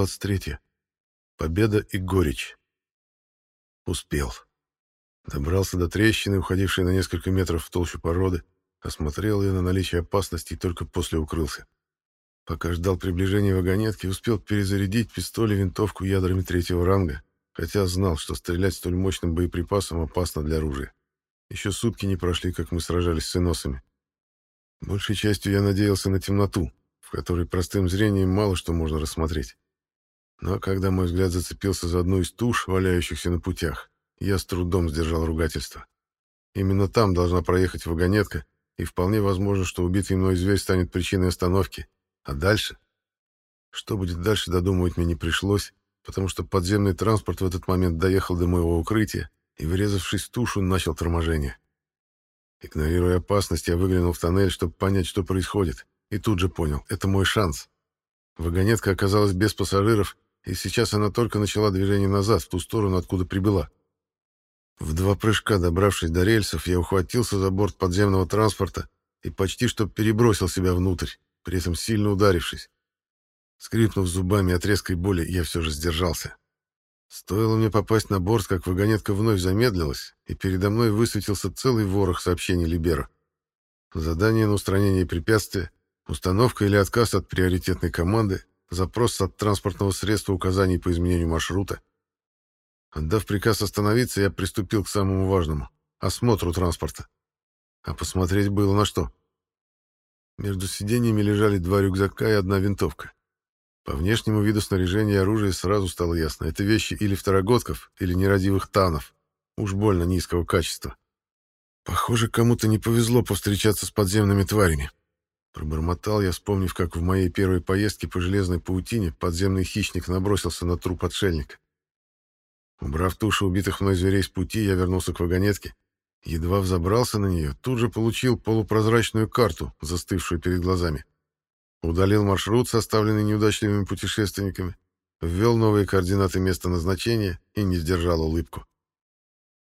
23. Победа и горечь. Успел. Добрался до трещины, уходившей на несколько метров в толщу породы, осмотрел ее на наличие опасности и только после укрылся. Пока ждал приближения вагонетки, успел перезарядить пистоль и винтовку ядрами третьего ранга, хотя знал, что стрелять столь мощным боеприпасом опасно для оружия. Еще сутки не прошли, как мы сражались с иносами. Большей частью я надеялся на темноту, в которой простым зрением мало что можно рассмотреть. Но когда мой взгляд зацепился за одну из туш, валяющихся на путях, я с трудом сдержал ругательство. Именно там должна проехать вагонетка, и вполне возможно, что убитый мной зверь станет причиной остановки. А дальше? Что будет дальше, додумывать мне не пришлось, потому что подземный транспорт в этот момент доехал до моего укрытия и, врезавшись в тушу, начал торможение. Игнорируя опасность, я выглянул в тоннель, чтобы понять, что происходит, и тут же понял — это мой шанс. Вагонетка оказалась без пассажиров, и сейчас она только начала движение назад, в ту сторону, откуда прибыла. В два прыжка, добравшись до рельсов, я ухватился за борт подземного транспорта и почти что перебросил себя внутрь, при этом сильно ударившись. Скрипнув зубами от резкой боли, я все же сдержался. Стоило мне попасть на борт, как вагонетка вновь замедлилась, и передо мной высветился целый ворох сообщений Либера. Задание на устранение препятствия, установка или отказ от приоритетной команды, запрос от транспортного средства указаний по изменению маршрута. Отдав приказ остановиться, я приступил к самому важному — осмотру транспорта. А посмотреть было на что. Между сиденьями лежали два рюкзака и одна винтовка. По внешнему виду снаряжения и оружия сразу стало ясно. Это вещи или второгодков, или нерадивых танов. Уж больно низкого качества. Похоже, кому-то не повезло повстречаться с подземными тварями. Пробормотал я, вспомнив, как в моей первой поездке по железной паутине подземный хищник набросился на труп отшельника. Убрав тушу убитых мной зверей с пути, я вернулся к вагонетке. Едва взобрался на нее, тут же получил полупрозрачную карту, застывшую перед глазами. Удалил маршрут, составленный неудачливыми путешественниками, ввел новые координаты места назначения и не сдержал улыбку.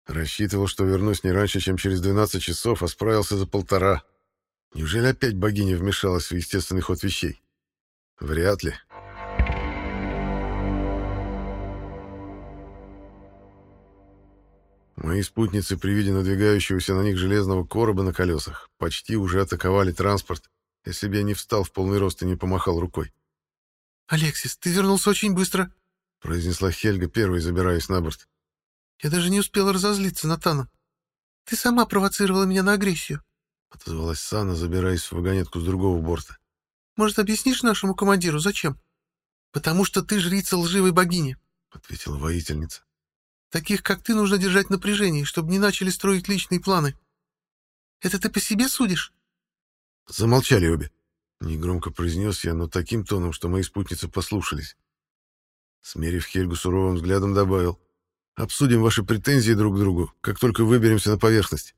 Рассчитывал, что вернусь не раньше, чем через 12 часов, а справился за полтора. Неужели опять богиня вмешалась в естественный ход вещей? Вряд ли. Мои спутницы при виде надвигающегося на них железного короба на колесах почти уже атаковали транспорт, если бы я не встал в полный рост и не помахал рукой. «Алексис, ты вернулся очень быстро», — произнесла Хельга, первой забираясь на борт. «Я даже не успела разозлиться на Тана. Ты сама провоцировала меня на агрессию», — отозвалась Сана, забираясь в вагонетку с другого борта. «Может, объяснишь нашему командиру, зачем?» «Потому что ты жрица лживой богини», — ответила воительница. «Таких, как ты, нужно держать напряжение, чтобы не начали строить личные планы. Это ты по себе судишь?» Замолчали обе. Негромко произнес я, но таким тоном, что мои спутницы послушались. Смерив Хельгу суровым взглядом, добавил. «Обсудим ваши претензии друг к другу, как только выберемся на поверхность.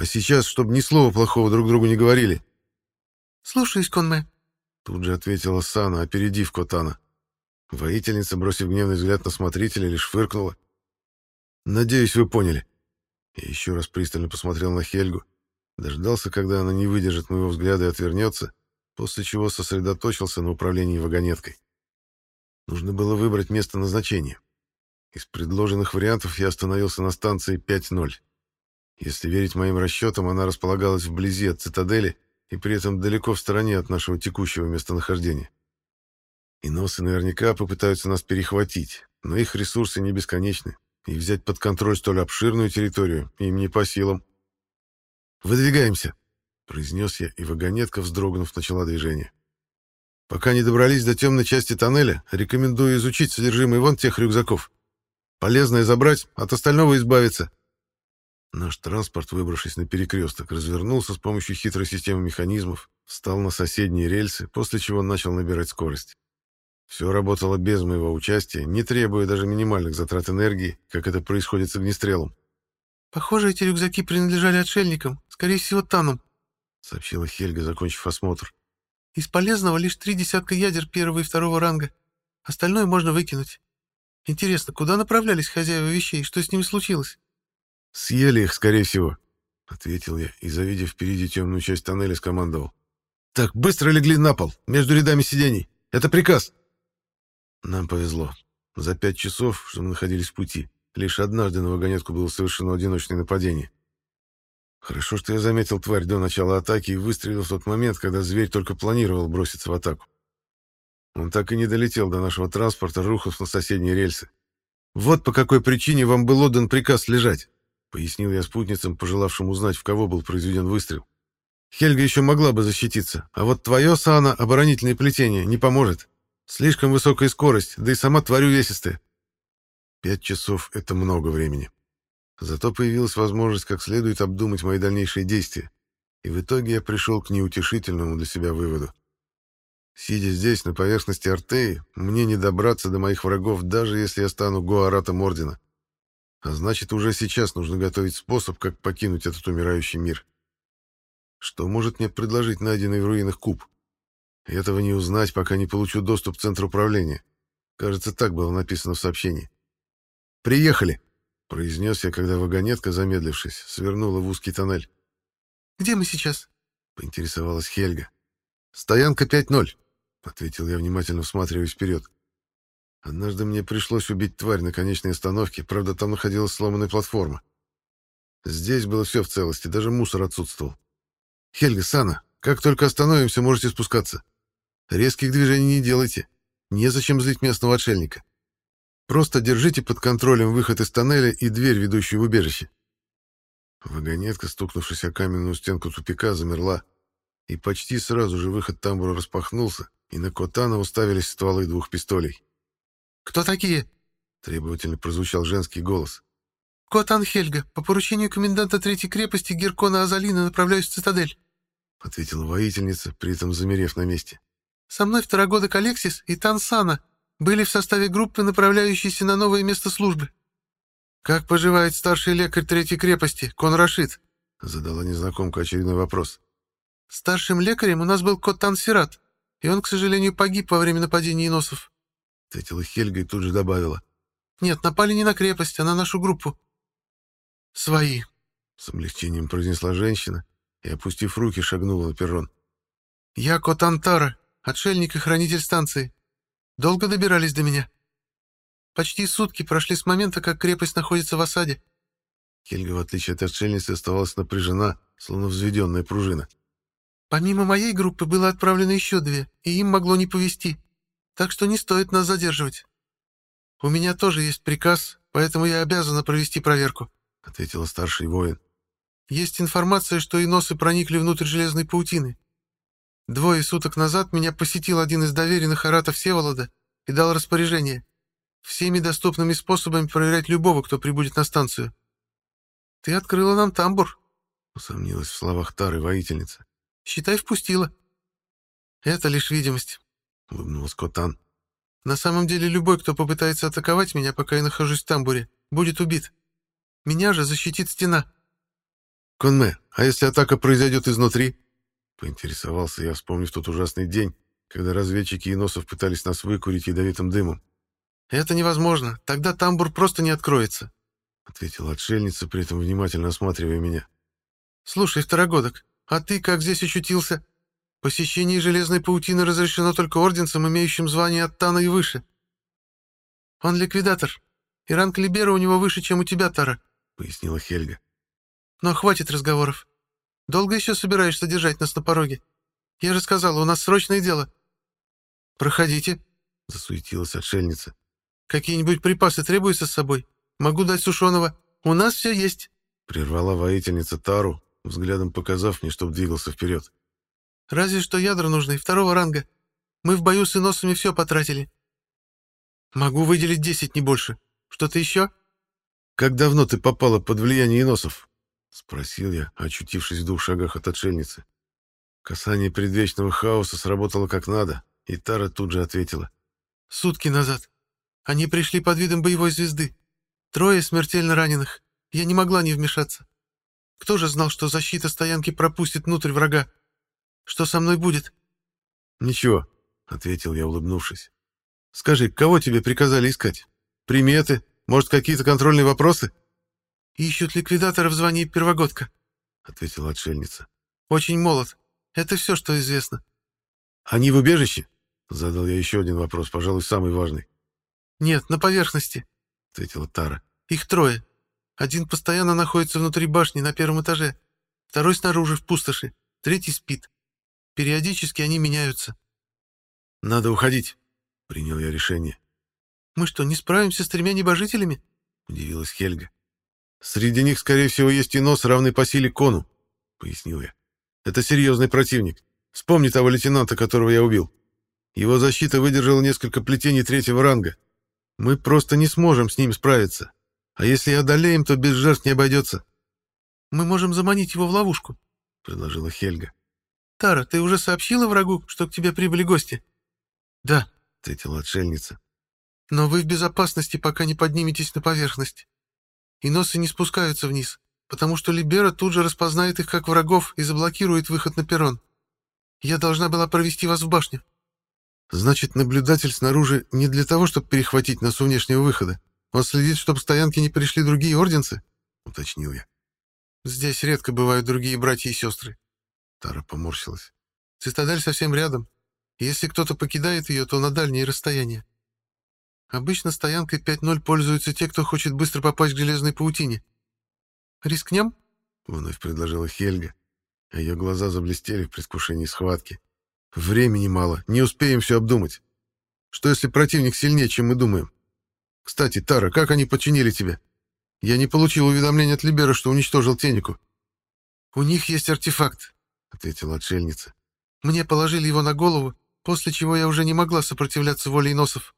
А сейчас, чтобы ни слова плохого друг другу не говорили». «Слушаюсь, Конме», — тут же ответила Сана, опередив Котана. Воительница, бросив гневный взгляд на смотрителя, лишь фыркнула. «Надеюсь, вы поняли». Я еще раз пристально посмотрел на Хельгу, Дождался, когда она не выдержит моего взгляда и отвернется, после чего сосредоточился на управлении вагонеткой. Нужно было выбрать место назначения. Из предложенных вариантов я остановился на станции 5.0. Если верить моим расчетам, она располагалась вблизи от цитадели и при этом далеко в стороне от нашего текущего местонахождения. Иносы наверняка попытаются нас перехватить, но их ресурсы не бесконечны, и взять под контроль столь обширную территорию им не по силам. «Выдвигаемся», — произнес я, и вагонетка, вздрогнув, начала движение. «Пока не добрались до темной части тоннеля, рекомендую изучить содержимое вон тех рюкзаков. Полезное забрать, от остального избавиться». Наш транспорт, выбравшись на перекресток, развернулся с помощью хитрой системы механизмов, встал на соседние рельсы, после чего начал набирать скорость. Все работало без моего участия, не требуя даже минимальных затрат энергии, как это происходит с огнестрелом. «Похоже, эти рюкзаки принадлежали отшельникам, скорее всего, Танам», — сообщила Хельга, закончив осмотр. «Из полезного лишь три десятка ядер первого и второго ранга. Остальное можно выкинуть. Интересно, куда направлялись хозяева вещей, что с ними случилось?» «Съели их, скорее всего», — ответил я и, завидев впереди темную часть тоннеля, скомандовал. «Так, быстро легли на пол, между рядами сидений. Это приказ». Нам повезло. За пять часов, что мы находились в пути, лишь однажды на вагонетку было совершено одиночное нападение. Хорошо, что я заметил тварь до начала атаки и выстрелил в тот момент, когда зверь только планировал броситься в атаку. Он так и не долетел до нашего транспорта, рухнув на соседние рельсы. «Вот по какой причине вам был отдан приказ лежать», — пояснил я спутницам, пожелавшим узнать, в кого был произведен выстрел. «Хельга еще могла бы защититься, а вот твое, Сана, оборонительное плетение не поможет. Слишком высокая скорость, да и сама тварь увесистая». Пять часов — это много времени. Зато появилась возможность как следует обдумать мои дальнейшие действия, и в итоге я пришел к неутешительному для себя выводу. Сидя здесь, на поверхности Артеи, мне не добраться до моих врагов, даже если я стану Гуаратом Ордена. А значит, уже сейчас нужно готовить способ, как покинуть этот умирающий мир. Что может мне предложить найденный в руинах куб? Этого не узнать, пока не получу доступ к центру управления. Кажется, так было написано в сообщении. «Приехали!» — произнес я, когда вагонетка, замедлившись, свернула в узкий тоннель. «Где мы сейчас?» — поинтересовалась Хельга. «Стоянка 5-0», — ответил я, внимательно всматриваясь вперед. Однажды мне пришлось убить тварь на конечной остановке, правда, там находилась сломанная платформа. Здесь было все в целости, даже мусор отсутствовал. «Хельга, Сана, как только остановимся, можете спускаться. Резких движений не делайте. Незачем злить местного отшельника. Просто держите под контролем выход из тоннеля и дверь, ведущую в убежище». Вагонетка, стукнувшись о каменную стенку тупика, замерла, и почти сразу же выход тамбура распахнулся, и на Котана уставились стволы двух пистолей. «Кто такие?» — требовательно прозвучал женский голос. «Котан Хельга, по поручению коменданта Третьей крепости Геркона Азалина направляюсь в цитадель», — ответила воительница, при этом замерев на месте. «Со мной второгодок Алексис и Тансана были в составе группы, направляющейся на новое место службы». «Как поживает старший лекарь Третьей крепости, Кон Рашид?» — задала незнакомка очередной вопрос. «Старшим лекарем у нас был Коттан Сират, и он, к сожалению, погиб во время нападения иносов», — ответила Хельга и тут же добавила. «Нет, напали не на крепость, а на нашу группу». «Свои», — с облегчением произнесла женщина и, опустив руки, шагнула на перрон. «Я Котан Тара, отшельник и хранитель станции. Долго добирались до меня?» Почти сутки прошли с момента, как крепость находится в осаде. Хельга, в отличие от отшельницы, оставалась напряжена, словно взведенная пружина. Помимо моей группы было отправлено еще две, и им могло не повезти. Так что не стоит нас задерживать. У меня тоже есть приказ, поэтому я обязана провести проверку», — ответила старший воин. «Есть информация, что иносы проникли внутрь железной паутины. Двое суток назад меня посетил один из доверенных аратов Севолода и дал распоряжение всеми доступными способами проверять любого, кто прибудет на станцию. Ты открыла нам тамбур, — усомнилась в словах Тары воительница. Считай, впустила. Это лишь видимость, — улыбнулась Котан. На самом деле любой, кто попытается атаковать меня, пока я нахожусь в тамбуре, будет убит. Меня же защитит стена. Конме, а если атака произойдет изнутри? Поинтересовался я, вспомнив тот ужасный день, когда разведчики и носов пытались нас выкурить ядовитым дымом. «Это невозможно. Тогда тамбур просто не откроется», — ответила отшельница, при этом внимательно осматривая меня. «Слушай, второгодок, а ты как здесь очутился? Посещение железной паутины разрешено только орденцам, имеющим звание от Тана и выше. Он ликвидатор, и ранг Либера у него выше, чем у тебя, Тара», — пояснила Хельга. «Но хватит разговоров. Долго еще собираешься держать нас на пороге? Я же сказала, у нас срочное дело». «Проходите», — засуетилась отшельница. Какие-нибудь припасы требуются с собой? Могу дать сушеного. У нас все есть. Прервала воительница Тару, взглядом показав мне, чтоб двигался вперед. Разве что ядра нужны, второго ранга. Мы в бою с иносами все потратили. Могу выделить десять, не больше. Что-то еще? Как давно ты попала под влияние иносов? Спросил я, очутившись в двух шагах от отшельницы. Касание предвечного хаоса сработало как надо, и Тара тут же ответила. Сутки назад. Они пришли под видом боевой звезды. Трое смертельно раненых. Я не могла не вмешаться. Кто же знал, что защита стоянки пропустит внутрь врага? Что со мной будет? Ничего, ответил я, улыбнувшись. Скажи, кого тебе приказали искать? Приметы? Может, какие-то контрольные вопросы? Ищут ликвидатора в звании первогодка, ответила отшельница. Очень молод. Это все, что известно. Они в убежище? Задал я еще один вопрос, пожалуй, самый важный. «Нет, на поверхности», — ответила Тара. «Их трое. Один постоянно находится внутри башни на первом этаже, второй снаружи в пустоши, третий спит. Периодически они меняются». «Надо уходить», — принял я решение. «Мы что, не справимся с тремя небожителями?» — удивилась Хельга. «Среди них, скорее всего, есть и нос, равный по силе кону», — пояснил я. «Это серьезный противник. Вспомни того лейтенанта, которого я убил. Его защита выдержала несколько плетений третьего ранга. Мы просто не сможем с ним справиться. А если одолеем, то без жертв не обойдется». «Мы можем заманить его в ловушку», — предложила Хельга. «Тара, ты уже сообщила врагу, что к тебе прибыли гости?» «Да», — ответила отшельница. «Но вы в безопасности, пока не подниметесь на поверхность. И носы не спускаются вниз, потому что Либера тут же распознает их как врагов и заблокирует выход на перрон. Я должна была провести вас в башню». «Значит, наблюдатель снаружи не для того, чтобы перехватить нас у внешнего выхода. Он следит, чтобы к стоянке не пришли другие орденцы?» — уточнил я. «Здесь редко бывают другие братья и сестры». Тара поморщилась. «Цитадель совсем рядом. Если кто-то покидает ее, то на дальние расстояния. Обычно стоянкой 5-0 пользуются те, кто хочет быстро попасть к железной паутине. Рискнем?» — вновь предложила Хельга, а ее глаза заблестели в предвкушении схватки. «Времени мало, не успеем все обдумать. Что если противник сильнее, чем мы думаем? Кстати, Тара, как они подчинили тебя? Я не получил уведомления от Либера, что уничтожил Тенику». «У них есть артефакт», — ответила отшельница. «Мне положили его на голову, после чего я уже не могла сопротивляться воле носов.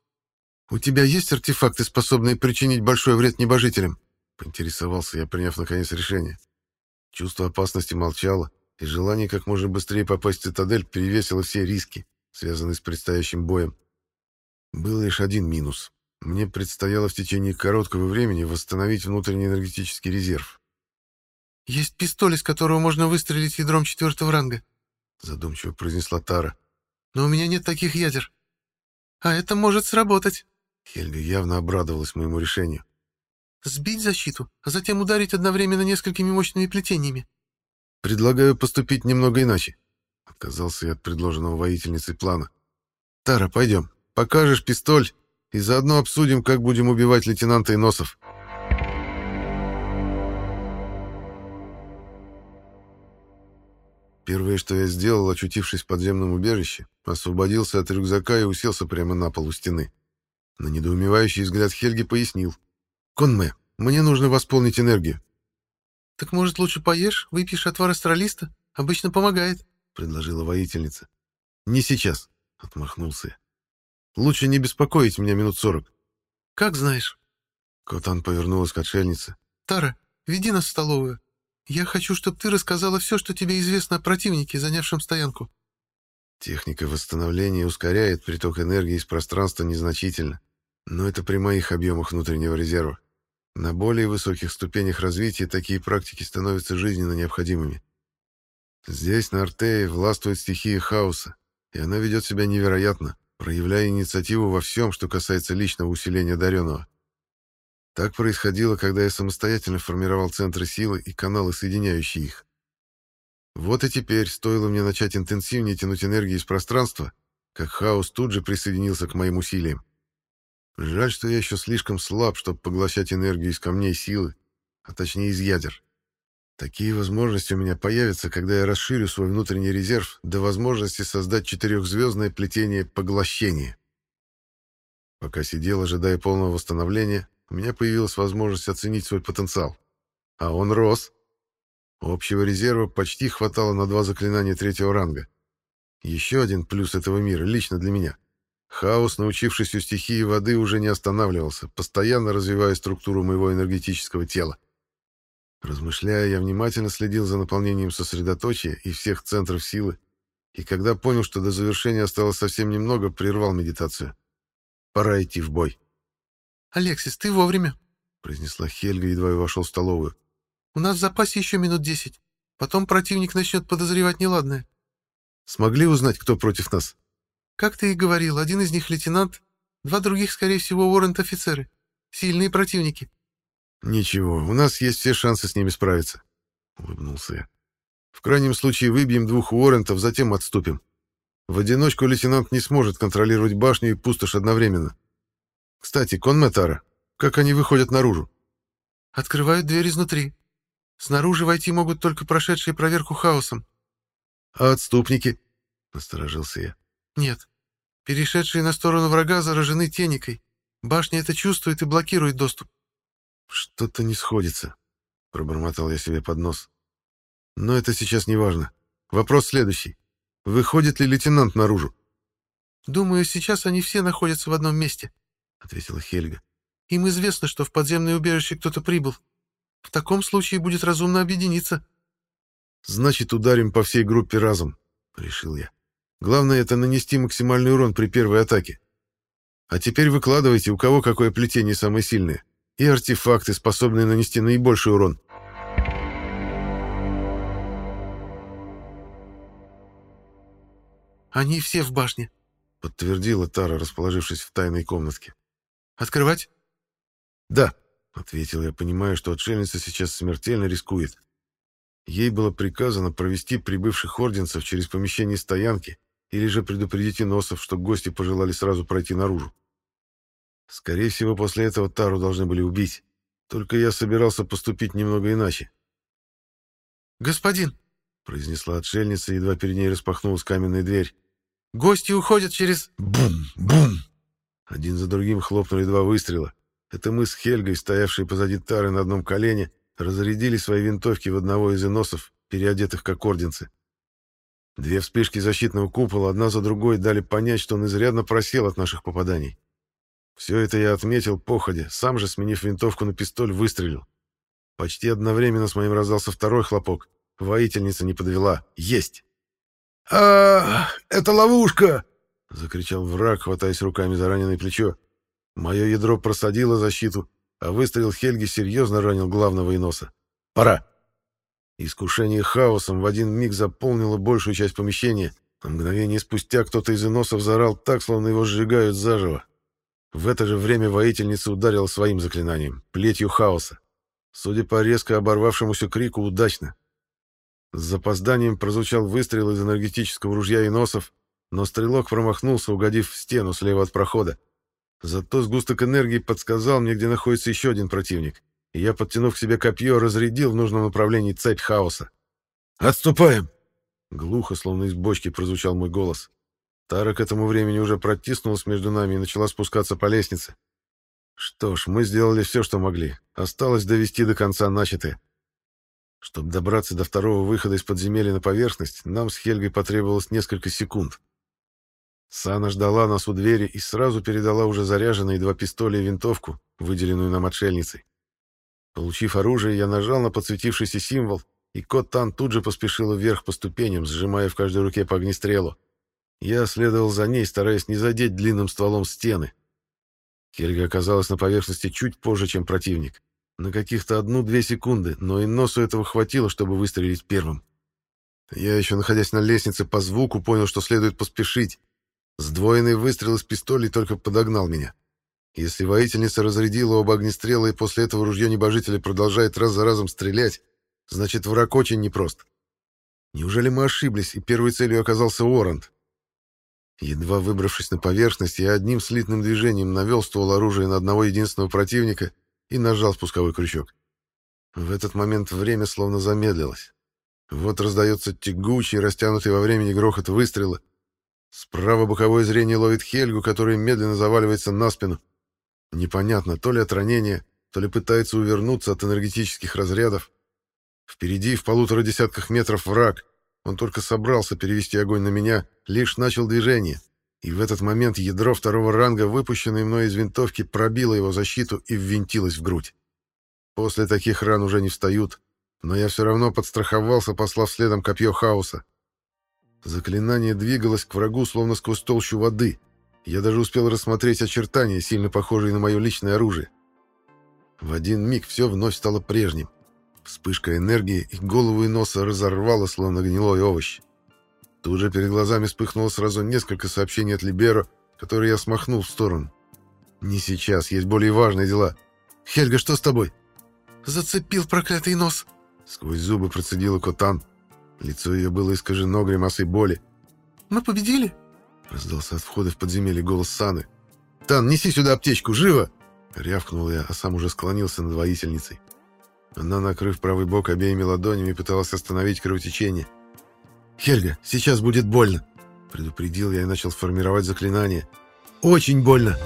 «У тебя есть артефакты, способные причинить большой вред небожителям?» — поинтересовался я, приняв наконец решение. Чувство опасности молчало, и желание как можно быстрее попасть в цитадель перевесило все риски, связанные с предстоящим боем. Был лишь один минус. Мне предстояло в течение короткого времени восстановить внутренний энергетический резерв. «Есть пистоль, из которого можно выстрелить ядром четвертого ранга», — задумчиво произнесла Тара. «Но у меня нет таких ядер. А это может сработать». Хельга явно обрадовалась моему решению. «Сбить защиту, а затем ударить одновременно несколькими мощными плетениями». «Предлагаю поступить немного иначе», — отказался я от предложенного воительницей плана. «Тара, пойдем, покажешь пистоль, и заодно обсудим, как будем убивать лейтенанта Иносов». Первое, что я сделал, очутившись в подземном убежище, освободился от рюкзака и уселся прямо на пол у стены. На недоумевающий взгляд Хельги пояснил. «Конме, мне нужно восполнить энергию». «Так, может, лучше поешь, выпьешь отвар астралиста? Обычно помогает», — предложила воительница. «Не сейчас», — отмахнулся я. «Лучше не беспокоить меня минут сорок». «Как знаешь». Котан повернулась к отшельнице. «Тара, веди нас в столовую. Я хочу, чтобы ты рассказала все, что тебе известно о противнике, занявшем стоянку». Техника восстановления ускоряет приток энергии из пространства незначительно, но это при моих объемах внутреннего резерва. На более высоких ступенях развития такие практики становятся жизненно необходимыми. Здесь, на Артее, властвует стихия хаоса, и она ведет себя невероятно, проявляя инициативу во всем, что касается личного усиления даренного. Так происходило, когда я самостоятельно формировал центры силы и каналы, соединяющие их. Вот и теперь, стоило мне начать интенсивнее тянуть энергию из пространства, как хаос тут же присоединился к моим усилиям. Жаль, что я еще слишком слаб, чтобы поглощать энергию из камней силы, а точнее из ядер. Такие возможности у меня появятся, когда я расширю свой внутренний резерв до возможности создать четырехзвездное плетение поглощения. Пока сидел, ожидая полного восстановления, у меня появилась возможность оценить свой потенциал. А он рос. Общего резерва почти хватало на два заклинания третьего ранга. Еще один плюс этого мира лично для меня. Хаос, научившись у стихии воды, уже не останавливался, постоянно развивая структуру моего энергетического тела. Размышляя, я внимательно следил за наполнением сосредоточия и всех центров силы, и когда понял, что до завершения осталось совсем немного, прервал медитацию. Пора идти в бой. «Алексис, ты вовремя», — произнесла Хельга, едва я вошел в столовую. У нас в запасе еще минут десять. Потом противник начнет подозревать неладное. Смогли узнать, кто против нас? Как ты и говорил, один из них лейтенант, два других, скорее всего, уоррент-офицеры. Сильные противники. Ничего, у нас есть все шансы с ними справиться, — улыбнулся я. В крайнем случае выбьем двух уоррентов, затем отступим. В одиночку лейтенант не сможет контролировать башню и пустошь одновременно. Кстати, Конметара, как они выходят наружу? Открывают дверь изнутри. Снаружи войти могут только прошедшие проверку хаосом. А отступники? Насторожился я. Нет. Перешедшие на сторону врага заражены теникой. Башня это чувствует и блокирует доступ. Что-то не сходится, пробормотал я себе под нос. Но это сейчас не важно. Вопрос следующий. Выходит ли лейтенант наружу? Думаю, сейчас они все находятся в одном месте, ответила Хельга. Им известно, что в подземное убежище кто-то прибыл. В таком случае будет разумно объединиться. Значит, ударим по всей группе разом, решил я. Главное это нанести максимальный урон при первой атаке. А теперь выкладывайте, у кого какое плетение самое сильное, и артефакты, способные нанести наибольший урон. «Они все в башне», — подтвердила Тара, расположившись в тайной комнатке. «Открывать?» «Да», — ответил я, понимая, что отшельница сейчас смертельно рискует. Ей было приказано провести прибывших орденцев через помещение стоянки или же предупредить иносов, что гости пожелали сразу пройти наружу. Скорее всего, после этого Тару должны были убить. Только я собирался поступить немного иначе. «Господин!» — произнесла отшельница, едва перед ней распахнулась каменная дверь. Гости уходят через... Бум! Бум! Один за другим хлопнули два выстрела. Это мы с Хельгой, стоявшие позади Тары на одном колене, разрядили свои винтовки в одного из иносов, переодетых как орденцы. Две вспышки защитного купола одна за другой дали понять, что он изрядно просел от наших попаданий. Все это я отметил походя, сам же, сменив винтовку на пистоль, выстрелил. Почти одновременно с моим раздался второй хлопок. Воительница не подвела. Есть! а это ловушка!» — закричал враг, хватаясь руками за раненое плечо. Мое ядро просадило защиту, а выстрел Хельги серьезно ранил главного иноса. «Пора!» Искушение хаосом в один миг заполнило большую часть помещения, а мгновение спустя кто-то из иносов заорал так, словно его сжигают заживо. В это же время воительница ударила своим заклинанием, плетью хаоса. Судя по резко оборвавшемуся крику, удачно. С запозданием прозвучал выстрел из энергетического ружья и носов, но стрелок промахнулся, угодив в стену слева от прохода. Зато сгусток энергии подсказал мне, где находится еще один противник, и я, подтянув к себе копье, разрядил в нужном направлении цепь хаоса. «Отступаем!» Глухо, словно из бочки, прозвучал мой голос. Тара к этому времени уже протиснулась между нами и начала спускаться по лестнице. Что ж, мы сделали все, что могли. Осталось довести до конца начатое. Чтобы добраться до второго выхода из подземелья на поверхность, нам с Хельгой потребовалось несколько секунд. Сана ждала нас у двери и сразу передала уже заряженные два пистоля и винтовку, выделенную нам отшельницей. Получив оружие, я нажал на подсветившийся символ, и кот Тан тут же поспешила вверх по ступеням, сжимая в каждой руке по огнестрелу. Я следовал за ней, стараясь не задеть длинным стволом стены. Хельга оказалась на поверхности чуть позже, чем противник. На каких-то одну-две секунды, но и носу этого хватило, чтобы выстрелить первым. Я еще, находясь на лестнице, по звуку понял, что следует поспешить. Сдвоенный выстрел из пистолей только подогнал меня. Если воительница разрядила оба огнестрела, и после этого ружье небожителя продолжает раз за разом стрелять, значит, враг очень непрост. Неужели мы ошиблись, и первой целью оказался Уоррент? Едва выбравшись на поверхность, я одним слитным движением навел ствол оружия на одного единственного противника и нажал спусковой крючок. В этот момент время словно замедлилось. Вот раздается тягучий, растянутый во времени грохот выстрела. Справа боковое зрение ловит Хельгу, которая медленно заваливается на спину. Непонятно, то ли от ранения, то ли пытается увернуться от энергетических разрядов. Впереди, в полутора десятках метров, враг. Он только собрался перевести огонь на меня, лишь начал движение. И в этот момент ядро второго ранга, выпущенное мной из винтовки, пробило его защиту и ввинтилось в грудь. После таких ран уже не встают, но я все равно подстраховался, послав следом копье хаоса. Заклинание двигалось к врагу, словно сквозь толщу воды. Я даже успел рассмотреть очертания, сильно похожие на мое личное оружие. В один миг все вновь стало прежним. Вспышка энергии и голову и носа разорвала, словно гнилой овощ. Тут же перед глазами вспыхнуло сразу несколько сообщений от Либеро, которые я смахнул в сторону. «Не сейчас, есть более важные дела. Хельга, что с тобой?» «Зацепил проклятый нос!» Сквозь зубы процедила Котан. Лицо ее было искажено гримасой боли. «Мы победили?» Раздался от входа в подземелье голос Саны. Тан, неси сюда аптечку, живо!» Рявкнул я, а сам уже склонился над воительницей. Она, накрыв правый бок обеими ладонями, пыталась остановить кровотечение. «Хельга, сейчас будет больно!» Предупредил я и начал формировать заклинание. «Очень больно!»